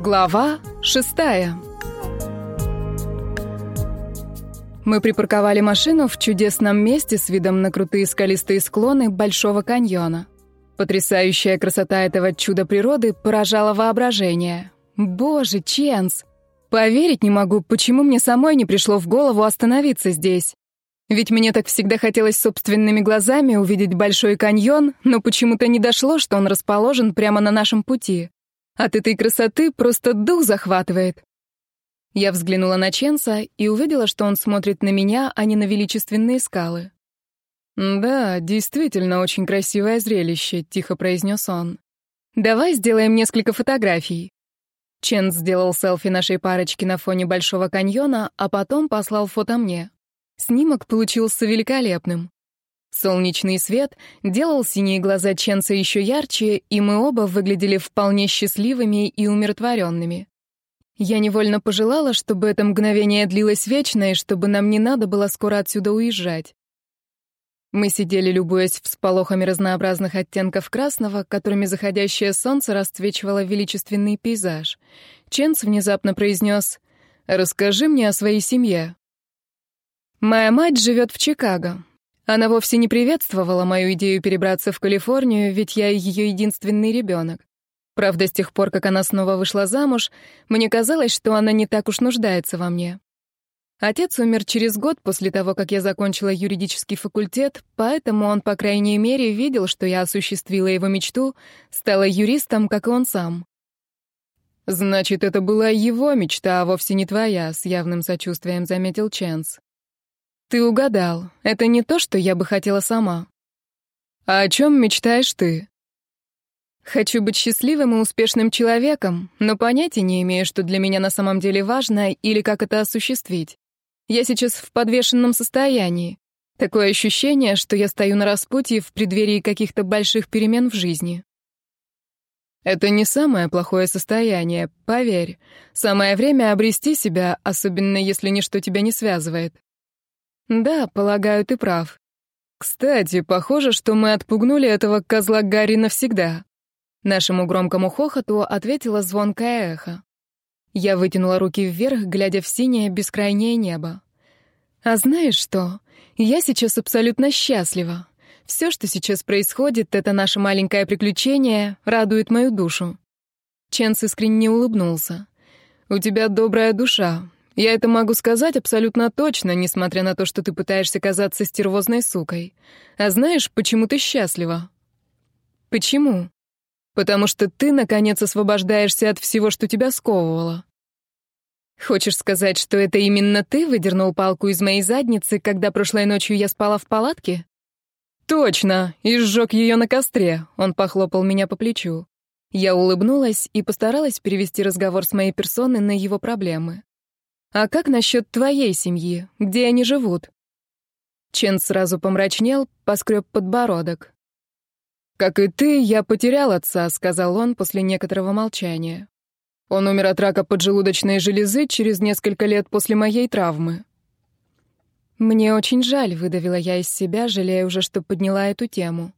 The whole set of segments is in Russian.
Глава 6 Мы припарковали машину в чудесном месте с видом на крутые скалистые склоны Большого каньона. Потрясающая красота этого чуда природы поражала воображение. Боже, Ченс! Поверить не могу, почему мне самой не пришло в голову остановиться здесь. Ведь мне так всегда хотелось собственными глазами увидеть Большой каньон, но почему-то не дошло, что он расположен прямо на нашем пути. А От этой красоты просто дух захватывает. Я взглянула на Ченса и увидела, что он смотрит на меня, а не на величественные скалы. «Да, действительно очень красивое зрелище», — тихо произнес он. «Давай сделаем несколько фотографий». Ченс сделал селфи нашей парочки на фоне Большого каньона, а потом послал фото мне. Снимок получился великолепным. Солнечный свет делал синие глаза Ченса еще ярче, и мы оба выглядели вполне счастливыми и умиротворенными. Я невольно пожелала, чтобы это мгновение длилось вечно, и чтобы нам не надо было скоро отсюда уезжать. Мы сидели, любуясь всполохами разнообразных оттенков красного, которыми заходящее солнце расцвечивало величественный пейзаж. Ченс внезапно произнес «Расскажи мне о своей семье». «Моя мать живет в Чикаго. Она вовсе не приветствовала мою идею перебраться в Калифорнию, ведь я ее единственный ребенок. Правда, с тех пор, как она снова вышла замуж, мне казалось, что она не так уж нуждается во мне. Отец умер через год после того, как я закончила юридический факультет, поэтому он, по крайней мере, видел, что я осуществила его мечту, стала юристом, как и он сам. «Значит, это была его мечта, а вовсе не твоя», — с явным сочувствием заметил Ченс. Ты угадал. Это не то, что я бы хотела сама. А о чем мечтаешь ты? Хочу быть счастливым и успешным человеком, но понятия не имею, что для меня на самом деле важно или как это осуществить. Я сейчас в подвешенном состоянии. Такое ощущение, что я стою на распутье в преддверии каких-то больших перемен в жизни. Это не самое плохое состояние, поверь. Самое время обрести себя, особенно если ничто тебя не связывает. «Да, полагаю, ты прав. Кстати, похоже, что мы отпугнули этого козла Гарри навсегда». Нашему громкому хохоту ответила звонкое эхо. Я вытянула руки вверх, глядя в синее бескрайнее небо. «А знаешь что? Я сейчас абсолютно счастлива. Все, что сейчас происходит, это наше маленькое приключение, радует мою душу». Ченс искренне улыбнулся. «У тебя добрая душа. Я это могу сказать абсолютно точно, несмотря на то, что ты пытаешься казаться стервозной сукой. А знаешь, почему ты счастлива? Почему? Потому что ты, наконец, освобождаешься от всего, что тебя сковывало. Хочешь сказать, что это именно ты выдернул палку из моей задницы, когда прошлой ночью я спала в палатке? Точно, и сжег ее на костре. Он похлопал меня по плечу. Я улыбнулась и постаралась перевести разговор с моей персоны на его проблемы. «А как насчет твоей семьи? Где они живут?» Чен сразу помрачнел, поскреб подбородок. «Как и ты, я потерял отца», — сказал он после некоторого молчания. «Он умер от рака поджелудочной железы через несколько лет после моей травмы». «Мне очень жаль», — выдавила я из себя, жалея уже, что подняла эту тему.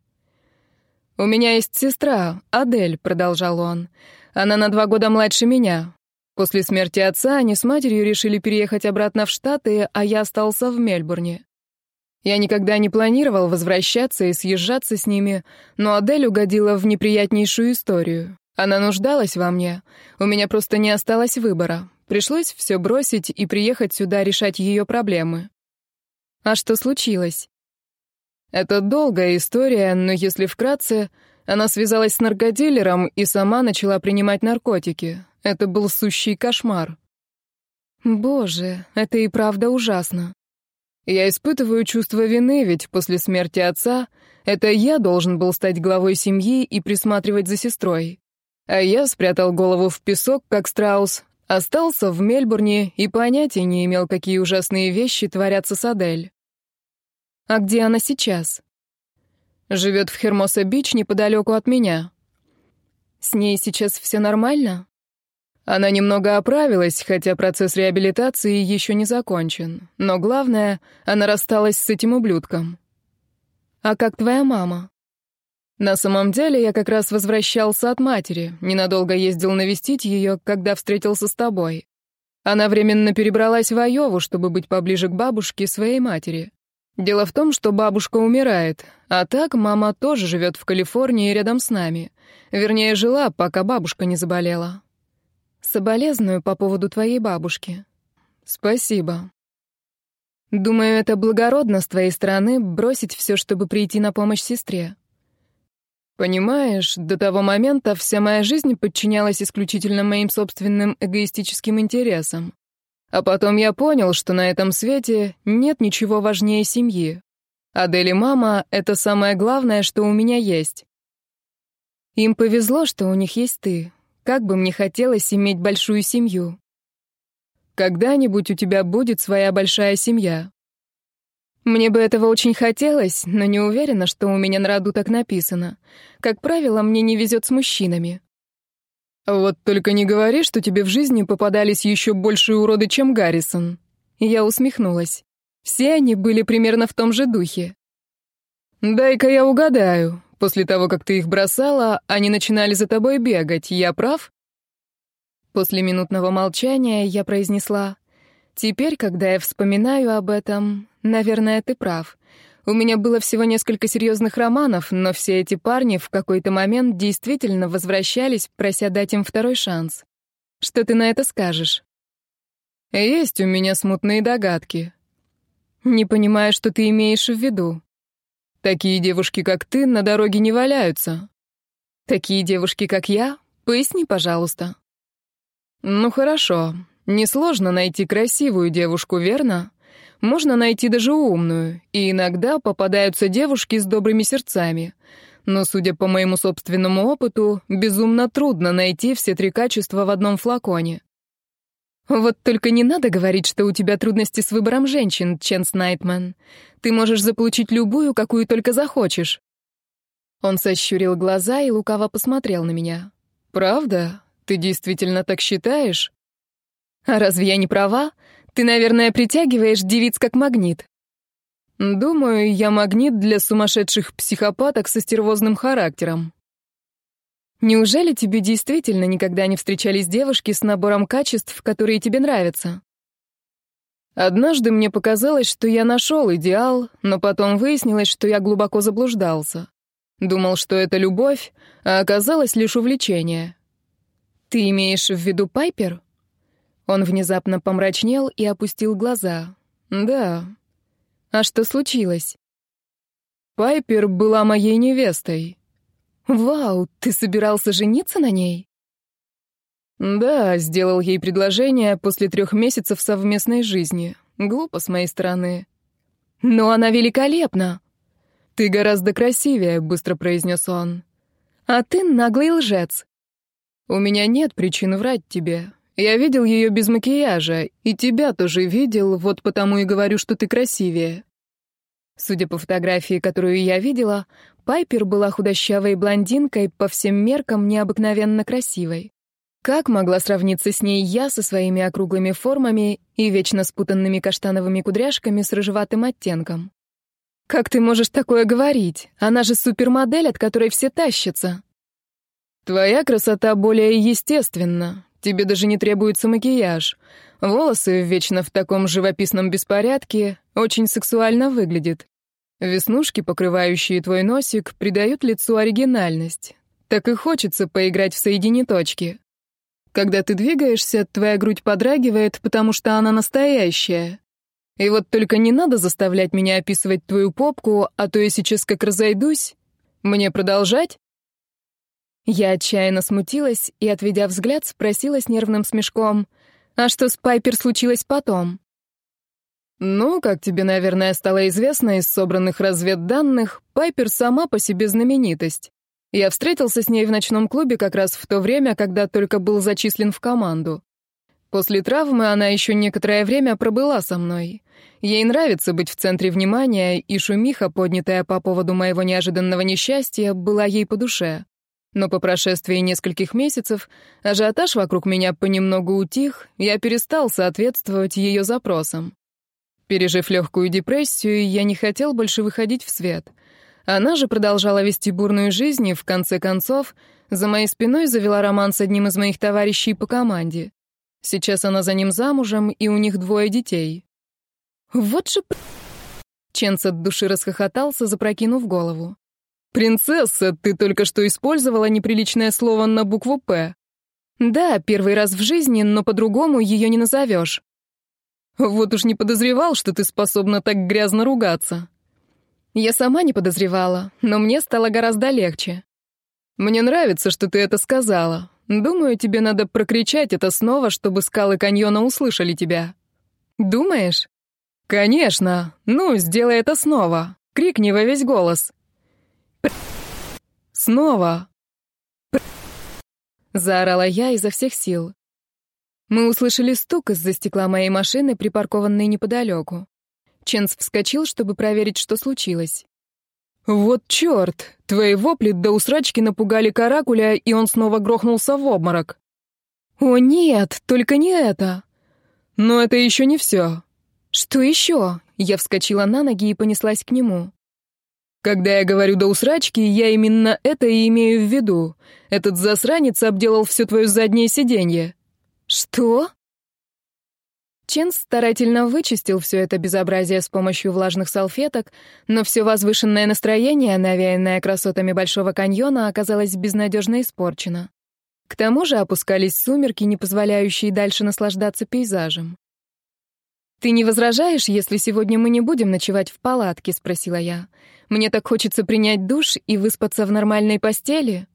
«У меня есть сестра, Адель», — продолжал он. «Она на два года младше меня. После смерти отца они с матерью решили переехать обратно в Штаты, а я остался в Мельбурне. Я никогда не планировал возвращаться и съезжаться с ними, но Адель угодила в неприятнейшую историю. Она нуждалась во мне. У меня просто не осталось выбора. Пришлось все бросить и приехать сюда решать ее проблемы. А что случилось? Это долгая история, но если вкратце, она связалась с наркодилером и сама начала принимать наркотики. Это был сущий кошмар. Боже, это и правда ужасно. Я испытываю чувство вины, ведь после смерти отца это я должен был стать главой семьи и присматривать за сестрой. А я спрятал голову в песок, как страус, остался в Мельбурне и понятия не имел, какие ужасные вещи творятся с Адель. А где она сейчас? Живет в Хермоса-Бич неподалеку от меня. С ней сейчас все нормально? Она немного оправилась, хотя процесс реабилитации еще не закончен. Но главное, она рассталась с этим ублюдком. А как твоя мама? На самом деле, я как раз возвращался от матери. Ненадолго ездил навестить ее, когда встретился с тобой. Она временно перебралась в Айову, чтобы быть поближе к бабушке своей матери. Дело в том, что бабушка умирает, а так мама тоже живет в Калифорнии рядом с нами. Вернее, жила, пока бабушка не заболела. Соболезную по поводу твоей бабушки. Спасибо. Думаю, это благородно с твоей стороны бросить все, чтобы прийти на помощь сестре. Понимаешь, до того момента вся моя жизнь подчинялась исключительно моим собственным эгоистическим интересам. А потом я понял, что на этом свете нет ничего важнее семьи. Адель и мама — это самое главное, что у меня есть. Им повезло, что у них есть ты. Как бы мне хотелось иметь большую семью. Когда-нибудь у тебя будет своя большая семья. Мне бы этого очень хотелось, но не уверена, что у меня на роду так написано. Как правило, мне не везет с мужчинами. А «Вот только не говори, что тебе в жизни попадались еще большие уроды, чем Гаррисон». Я усмехнулась. Все они были примерно в том же духе. «Дай-ка я угадаю. После того, как ты их бросала, они начинали за тобой бегать. Я прав?» После минутного молчания я произнесла. «Теперь, когда я вспоминаю об этом, наверное, ты прав. У меня было всего несколько серьезных романов, но все эти парни в какой-то момент действительно возвращались, прося дать им второй шанс. Что ты на это скажешь? Есть у меня смутные догадки. Не понимаю, что ты имеешь в виду. Такие девушки, как ты, на дороге не валяются. Такие девушки, как я? Поясни, пожалуйста. Ну хорошо. Несложно найти красивую девушку, верно? можно найти даже умную, и иногда попадаются девушки с добрыми сердцами. Но, судя по моему собственному опыту, безумно трудно найти все три качества в одном флаконе. «Вот только не надо говорить, что у тебя трудности с выбором женщин, Ченс Найтман. Ты можешь заполучить любую, какую только захочешь». Он сощурил глаза и лукаво посмотрел на меня. «Правда? Ты действительно так считаешь?» «А разве я не права? Ты, наверное, притягиваешь девиц как магнит. Думаю, я магнит для сумасшедших психопаток со стервозным характером. Неужели тебе действительно никогда не встречались девушки с набором качеств, которые тебе нравятся? Однажды мне показалось, что я нашел идеал, но потом выяснилось, что я глубоко заблуждался. Думал, что это любовь, а оказалось лишь увлечение. Ты имеешь в виду Пайпер? Он внезапно помрачнел и опустил глаза. «Да. А что случилось?» «Пайпер была моей невестой». «Вау, ты собирался жениться на ней?» «Да, сделал ей предложение после трех месяцев совместной жизни. Глупо с моей стороны». «Но она великолепна!» «Ты гораздо красивее», — быстро произнес он. «А ты наглый лжец». «У меня нет причин врать тебе. Я видел ее без макияжа, и тебя тоже видел, вот потому и говорю, что ты красивее». Судя по фотографии, которую я видела, Пайпер была худощавой блондинкой, по всем меркам необыкновенно красивой. Как могла сравниться с ней я со своими округлыми формами и вечно спутанными каштановыми кудряшками с рыжеватым оттенком? «Как ты можешь такое говорить? Она же супермодель, от которой все тащатся!» «Твоя красота более естественна. Тебе даже не требуется макияж. Волосы вечно в таком живописном беспорядке очень сексуально выглядит. Веснушки, покрывающие твой носик, придают лицу оригинальность. Так и хочется поиграть в соединиточки. Когда ты двигаешься, твоя грудь подрагивает, потому что она настоящая. И вот только не надо заставлять меня описывать твою попку, а то я сейчас как разойдусь. Мне продолжать? Я отчаянно смутилась и, отведя взгляд, спросила с нервным смешком, «А что с Пайпер случилось потом?» «Ну, как тебе, наверное, стало известно из собранных разведданных, Пайпер сама по себе знаменитость. Я встретился с ней в ночном клубе как раз в то время, когда только был зачислен в команду. После травмы она еще некоторое время пробыла со мной. Ей нравится быть в центре внимания, и шумиха, поднятая по поводу моего неожиданного несчастья, была ей по душе. Но по прошествии нескольких месяцев ажиотаж вокруг меня понемногу утих, я перестал соответствовать ее запросам. Пережив легкую депрессию, я не хотел больше выходить в свет. Она же продолжала вести бурную жизнь и, в конце концов, за моей спиной завела роман с одним из моих товарищей по команде. Сейчас она за ним замужем, и у них двое детей. «Вот же...» Ченс от души расхохотался, запрокинув голову. «Принцесса, ты только что использовала неприличное слово на букву «П». Да, первый раз в жизни, но по-другому ее не назовешь». «Вот уж не подозревал, что ты способна так грязно ругаться». «Я сама не подозревала, но мне стало гораздо легче». «Мне нравится, что ты это сказала. Думаю, тебе надо прокричать это снова, чтобы скалы каньона услышали тебя». «Думаешь?» «Конечно! Ну, сделай это снова! Крикни во весь голос!» Снова. Заорала я изо всех сил. Мы услышали стук из-за стекла моей машины, припаркованной неподалеку. Ченс вскочил, чтобы проверить, что случилось. «Вот черт! Твои вопли до усрачки напугали каракуля, и он снова грохнулся в обморок». «О нет, только не это!» «Но это еще не все». «Что еще?» Я вскочила на ноги и понеслась к нему. Когда я говорю «до усрачки», я именно это и имею в виду. Этот засранец обделал все твое заднее сиденье». «Что?» Чен старательно вычистил все это безобразие с помощью влажных салфеток, но все возвышенное настроение, навеянное красотами Большого каньона, оказалось безнадежно испорчено. К тому же опускались сумерки, не позволяющие дальше наслаждаться пейзажем. «Ты не возражаешь, если сегодня мы не будем ночевать в палатке?» — спросила я. «Мне так хочется принять душ и выспаться в нормальной постели».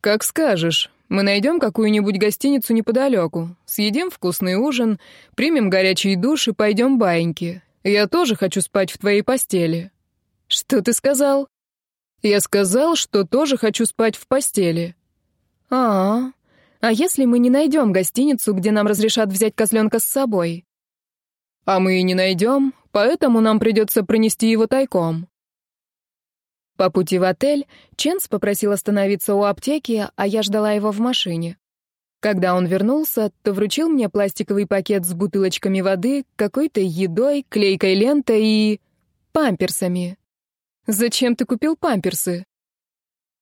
«Как скажешь. Мы найдем какую-нибудь гостиницу неподалеку, съедим вкусный ужин, примем горячий душ и пойдем баиньки. Я тоже хочу спать в твоей постели». «Что ты сказал?» «Я сказал, что тоже хочу спать в постели». «А, -а, -а. а если мы не найдем гостиницу, где нам разрешат взять козленка с собой?» А мы и не найдем, поэтому нам придется принести его тайком». По пути в отель Ченс попросил остановиться у аптеки, а я ждала его в машине. Когда он вернулся, то вручил мне пластиковый пакет с бутылочками воды, какой-то едой, клейкой лентой и... памперсами. «Зачем ты купил памперсы?»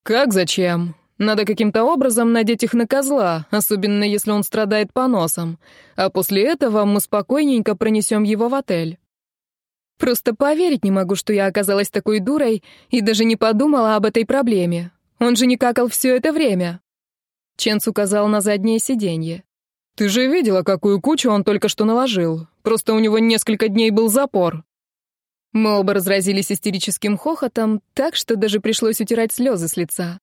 «Как зачем? Надо каким-то образом надеть их на козла, особенно если он страдает поносом. А после этого мы спокойненько пронесем его в отель. Просто поверить не могу, что я оказалась такой дурой и даже не подумала об этой проблеме. Он же не какал все это время. Ченс указал на заднее сиденье. «Ты же видела, какую кучу он только что наложил. Просто у него несколько дней был запор». Мы оба разразились истерическим хохотом, так что даже пришлось утирать слезы с лица.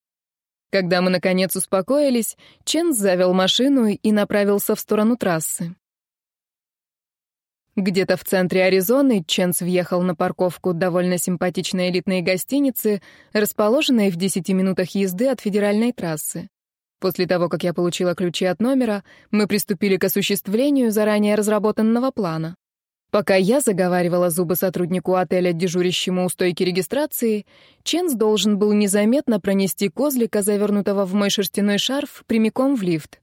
Когда мы, наконец, успокоились, Чен завел машину и направился в сторону трассы. Где-то в центре Аризоны Ченс въехал на парковку довольно симпатичной элитной гостиницы, расположенной в 10 минутах езды от федеральной трассы. После того, как я получила ключи от номера, мы приступили к осуществлению заранее разработанного плана. Пока я заговаривала зубы сотруднику отеля, дежурящему у стойки регистрации, Ченс должен был незаметно пронести козлика, завернутого в мой шерстяной шарф, прямиком в лифт.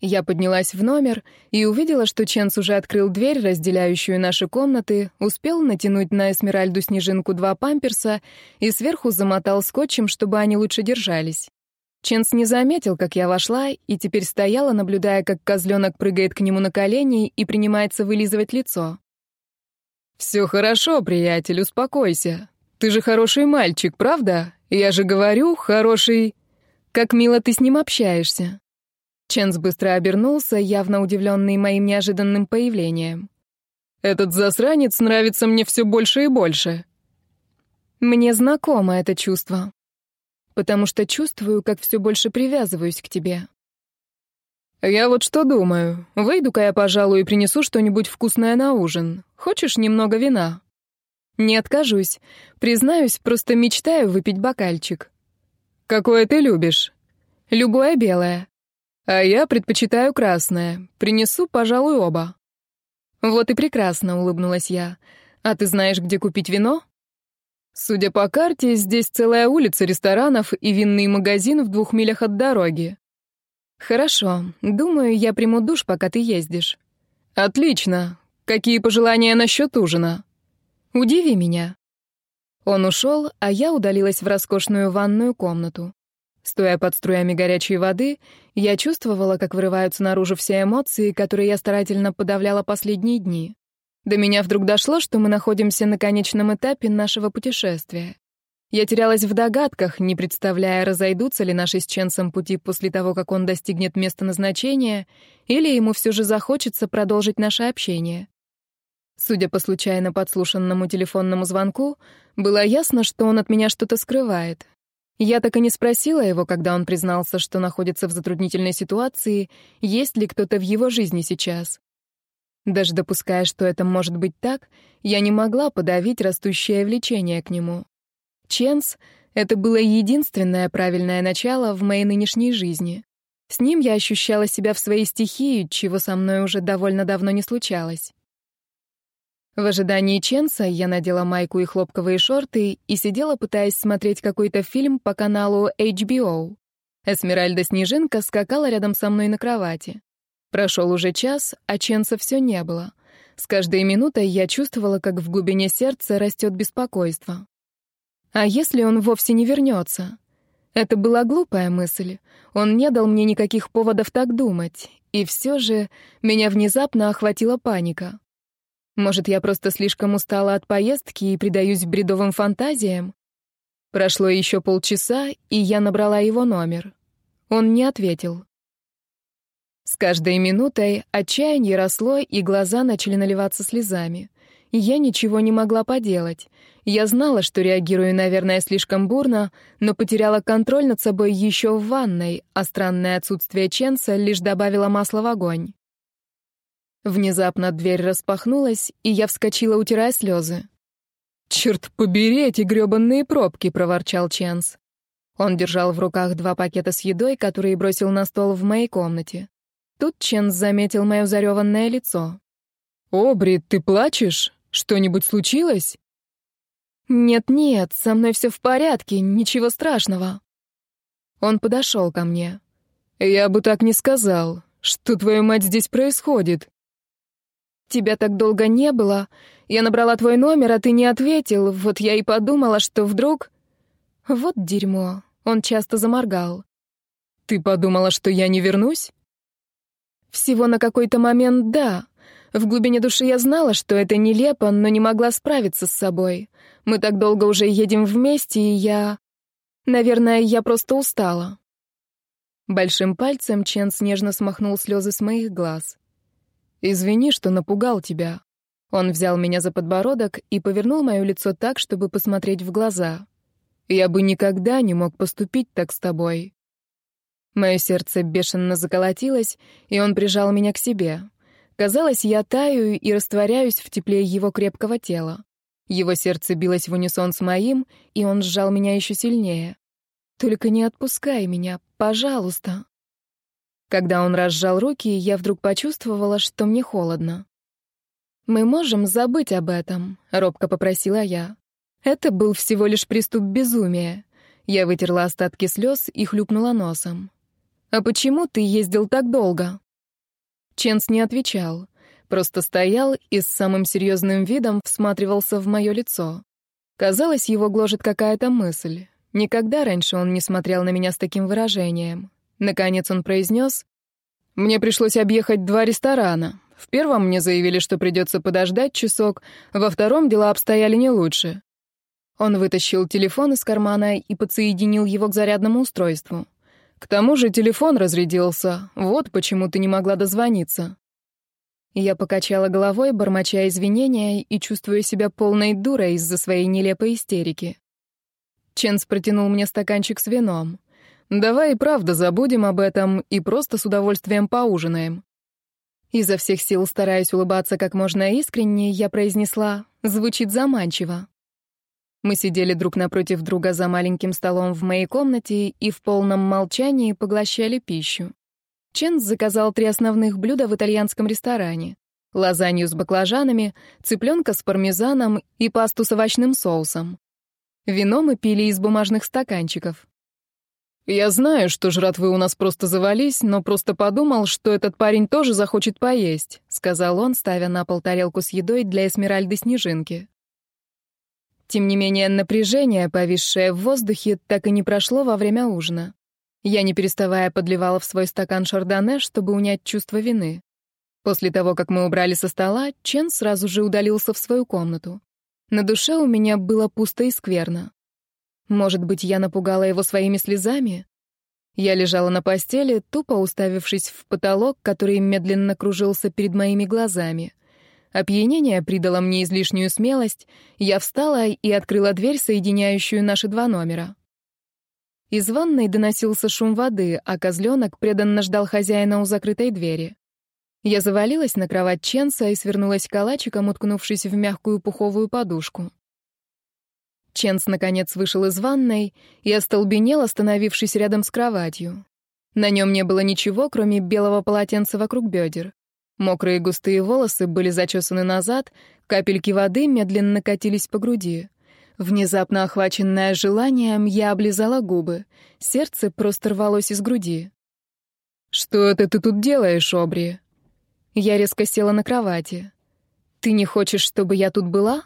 Я поднялась в номер и увидела, что Ченс уже открыл дверь, разделяющую наши комнаты, успел натянуть на эсмеральду снежинку два памперса и сверху замотал скотчем, чтобы они лучше держались. Ченс не заметил, как я вошла, и теперь стояла, наблюдая, как козленок прыгает к нему на колени и принимается вылизывать лицо. «Все хорошо, приятель, успокойся. Ты же хороший мальчик, правда? Я же говорю, хороший...» «Как мило ты с ним общаешься». Ченс быстро обернулся, явно удивленный моим неожиданным появлением. «Этот засранец нравится мне все больше и больше». «Мне знакомо это чувство», потому что чувствую, как все больше привязываюсь к тебе. Я вот что думаю. Выйду-ка я, пожалуй, и принесу что-нибудь вкусное на ужин. Хочешь немного вина? Не откажусь. Признаюсь, просто мечтаю выпить бокальчик. Какое ты любишь? Любое белое. А я предпочитаю красное. Принесу, пожалуй, оба. Вот и прекрасно, улыбнулась я. А ты знаешь, где купить вино? Судя по карте, здесь целая улица ресторанов и винный магазин в двух милях от дороги. Хорошо. Думаю, я приму душ, пока ты ездишь. Отлично. Какие пожелания насчет ужина? Удиви меня. Он ушел, а я удалилась в роскошную ванную комнату. Стоя под струями горячей воды, я чувствовала, как вырываются наружу все эмоции, которые я старательно подавляла последние дни. До меня вдруг дошло, что мы находимся на конечном этапе нашего путешествия. Я терялась в догадках, не представляя, разойдутся ли наши с Ченсом пути после того, как он достигнет места назначения, или ему все же захочется продолжить наше общение. Судя по случайно подслушанному телефонному звонку, было ясно, что он от меня что-то скрывает. Я так и не спросила его, когда он признался, что находится в затруднительной ситуации, есть ли кто-то в его жизни сейчас. Даже допуская, что это может быть так, я не могла подавить растущее влечение к нему. Ченс — это было единственное правильное начало в моей нынешней жизни. С ним я ощущала себя в своей стихии, чего со мной уже довольно давно не случалось. В ожидании Ченса я надела майку и хлопковые шорты и сидела, пытаясь смотреть какой-то фильм по каналу HBO. Эсмеральда Снежинка скакала рядом со мной на кровати. Прошел уже час, а Ченса все не было. С каждой минутой я чувствовала, как в глубине сердца растет беспокойство. А если он вовсе не вернется? Это была глупая мысль. Он не дал мне никаких поводов так думать. И все же меня внезапно охватила паника. Может, я просто слишком устала от поездки и предаюсь бредовым фантазиям? Прошло еще полчаса, и я набрала его номер. Он не ответил. С каждой минутой отчаяние росло, и глаза начали наливаться слезами. Я ничего не могла поделать. Я знала, что реагирую, наверное, слишком бурно, но потеряла контроль над собой еще в ванной, а странное отсутствие Ченса лишь добавило масла в огонь. Внезапно дверь распахнулась, и я вскочила, утирая слезы. «Черт побери эти грёбанные пробки!» — проворчал Ченс. Он держал в руках два пакета с едой, которые бросил на стол в моей комнате. Тут Чен заметил мое зареванное лицо. «О, Брит, ты плачешь? Что-нибудь случилось?» «Нет-нет, со мной все в порядке, ничего страшного». Он подошел ко мне. «Я бы так не сказал. Что твою мать здесь происходит?» «Тебя так долго не было. Я набрала твой номер, а ты не ответил. Вот я и подумала, что вдруг...» «Вот дерьмо». Он часто заморгал. «Ты подумала, что я не вернусь?» Всего на какой-то момент да. В глубине души я знала, что это нелепо, но не могла справиться с собой. Мы так долго уже едем вместе, и я... Наверное, я просто устала. Большим пальцем Чен снежно смахнул слезы с моих глаз. «Извини, что напугал тебя». Он взял меня за подбородок и повернул мое лицо так, чтобы посмотреть в глаза. «Я бы никогда не мог поступить так с тобой. Мое сердце бешено заколотилось, и он прижал меня к себе. Казалось, я таю и растворяюсь в тепле его крепкого тела. Его сердце билось в унисон с моим, и он сжал меня еще сильнее. «Только не отпускай меня, пожалуйста». Когда он разжал руки, я вдруг почувствовала, что мне холодно. «Мы можем забыть об этом», — робко попросила я. Это был всего лишь приступ безумия. Я вытерла остатки слез и хлюпнула носом. «А почему ты ездил так долго?» Ченс не отвечал, просто стоял и с самым серьезным видом всматривался в мое лицо. Казалось, его гложет какая-то мысль. Никогда раньше он не смотрел на меня с таким выражением. Наконец он произнес, «Мне пришлось объехать два ресторана. В первом мне заявили, что придется подождать часок, во втором дела обстояли не лучше». Он вытащил телефон из кармана и подсоединил его к зарядному устройству. К тому же телефон разрядился. Вот почему ты не могла дозвониться. Я покачала головой, бормоча извинения и чувствуя себя полной дурой из-за своей нелепой истерики. Ченс протянул мне стаканчик с вином. «Давай и правда забудем об этом и просто с удовольствием поужинаем». Изо всех сил, стараясь улыбаться как можно искреннее, я произнесла «звучит заманчиво». Мы сидели друг напротив друга за маленьким столом в моей комнате и в полном молчании поглощали пищу. Ченс заказал три основных блюда в итальянском ресторане. Лазанью с баклажанами, цыпленка с пармезаном и пасту с овощным соусом. Вино мы пили из бумажных стаканчиков. «Я знаю, что жратвы у нас просто завались, но просто подумал, что этот парень тоже захочет поесть», — сказал он, ставя на пол тарелку с едой для Эсмеральды Снежинки. Тем не менее, напряжение, повисшее в воздухе, так и не прошло во время ужина. Я, не переставая, подливала в свой стакан шардоне, чтобы унять чувство вины. После того, как мы убрали со стола, Чен сразу же удалился в свою комнату. На душе у меня было пусто и скверно. Может быть, я напугала его своими слезами? Я лежала на постели, тупо уставившись в потолок, который медленно кружился перед моими глазами. Опьянение придало мне излишнюю смелость, я встала и открыла дверь, соединяющую наши два номера. Из ванной доносился шум воды, а козленок преданно ждал хозяина у закрытой двери. Я завалилась на кровать Ченса и свернулась калачиком, уткнувшись в мягкую пуховую подушку. Ченс, наконец, вышел из ванной и остолбенел, остановившись рядом с кроватью. На нем не было ничего, кроме белого полотенца вокруг бедер. Мокрые густые волосы были зачесаны назад, капельки воды медленно катились по груди. Внезапно охваченная желанием, я облизала губы. Сердце просто рвалось из груди. «Что это ты тут делаешь, Обри?» Я резко села на кровати. «Ты не хочешь, чтобы я тут была?»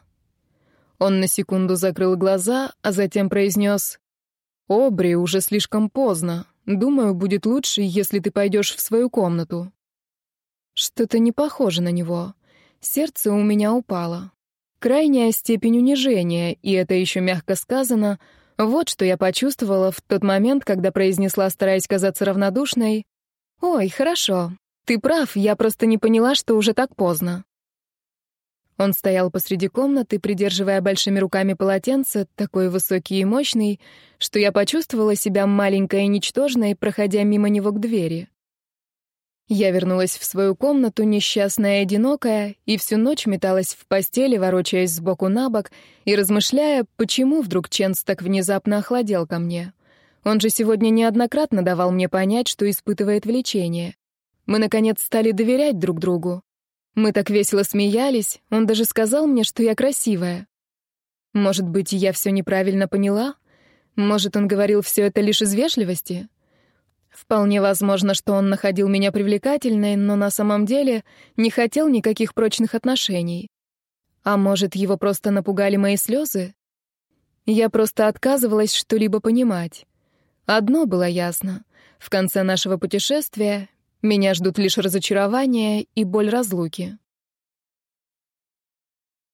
Он на секунду закрыл глаза, а затем произнес «Обри, уже слишком поздно. Думаю, будет лучше, если ты пойдешь в свою комнату». Что-то не похоже на него. Сердце у меня упало. Крайняя степень унижения, и это еще мягко сказано, вот что я почувствовала в тот момент, когда произнесла, стараясь казаться равнодушной, «Ой, хорошо, ты прав, я просто не поняла, что уже так поздно». Он стоял посреди комнаты, придерживая большими руками полотенце, такой высокий и мощный, что я почувствовала себя маленькой и ничтожной, проходя мимо него к двери. Я вернулась в свою комнату, несчастная и одинокая, и всю ночь металась в постели, ворочаясь сбоку на бок и размышляя, почему вдруг Ченс так внезапно охладел ко мне. Он же сегодня неоднократно давал мне понять, что испытывает влечение. Мы, наконец, стали доверять друг другу. Мы так весело смеялись, он даже сказал мне, что я красивая. Может быть, я все неправильно поняла? Может, он говорил все это лишь из вежливости? — Вполне возможно, что он находил меня привлекательной, но на самом деле не хотел никаких прочных отношений. А может, его просто напугали мои слезы? Я просто отказывалась что-либо понимать. Одно было ясно. В конце нашего путешествия меня ждут лишь разочарование и боль разлуки.